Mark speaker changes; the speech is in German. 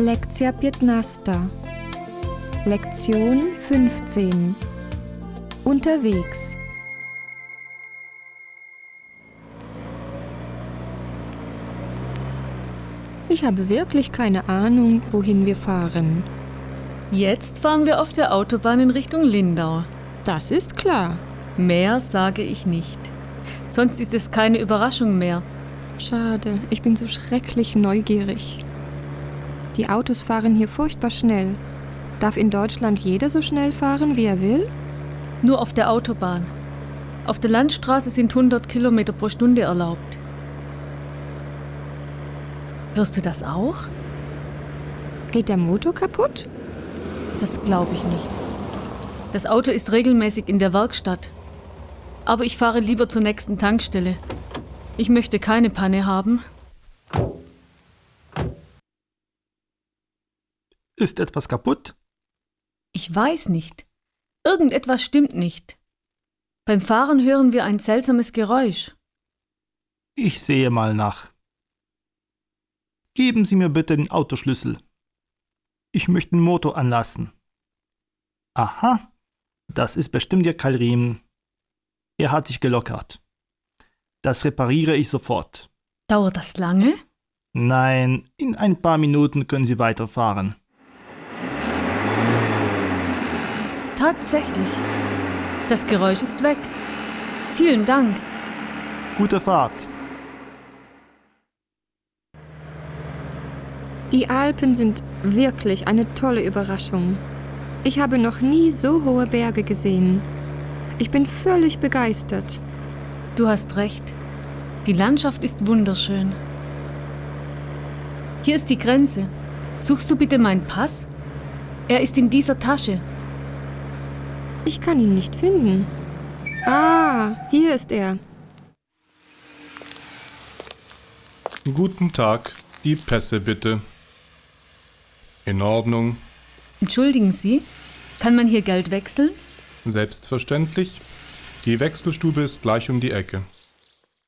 Speaker 1: Lekcja 15. Lektion 15. Unterwegs. Ich habe wirklich keine Ahnung, wohin wir fahren.
Speaker 2: Jetzt fahren wir auf der Autobahn in Richtung Lindau.
Speaker 1: Das ist klar.
Speaker 2: Mehr sage ich nicht. Sonst ist es keine Überraschung mehr.
Speaker 1: Schade, ich bin so schrecklich neugierig. Die Autos fahren hier furchtbar schnell. Darf in Deutschland jeder so schnell fahren, wie er will?
Speaker 2: Nur auf der Autobahn. Auf der Landstraße sind 100 Kilometer pro Stunde erlaubt. Hörst du das auch?
Speaker 1: Geht der Motor kaputt?
Speaker 2: Das glaube ich nicht. Das Auto ist regelmäßig in der Werkstatt. Aber ich fahre lieber zur nächsten Tankstelle. Ich möchte keine Panne haben.
Speaker 3: Ist etwas kaputt?
Speaker 2: Ich weiß nicht. Irgendetwas stimmt nicht. Beim Fahren hören wir ein seltsames Geräusch.
Speaker 3: Ich sehe mal nach. Geben Sie mir bitte den Autoschlüssel. Ich möchte den Motor anlassen. Aha, das ist bestimmt Ihr Keilriemen. Er hat sich gelockert. Das repariere ich sofort.
Speaker 2: Dauert das lange?
Speaker 3: Nein, in ein paar Minuten können Sie weiterfahren.
Speaker 2: Tatsächlich. Das Geräusch ist weg. Vielen Dank.
Speaker 3: Gute Fahrt.
Speaker 1: Die Alpen sind wirklich eine tolle Überraschung. Ich habe noch nie so hohe Berge gesehen. Ich bin völlig begeistert.
Speaker 2: Du hast recht. Die Landschaft ist wunderschön. Hier ist die Grenze. Suchst du bitte meinen Pass? Er ist in dieser Tasche.
Speaker 1: Ich kann ihn nicht finden. Ah, hier ist er.
Speaker 4: Guten Tag, die Pässe bitte. In Ordnung,
Speaker 2: Entschuldigen Sie, kann man hier Geld wechseln?
Speaker 4: selbstverständlich. Die Wechselstube ist gleich um die Ecke.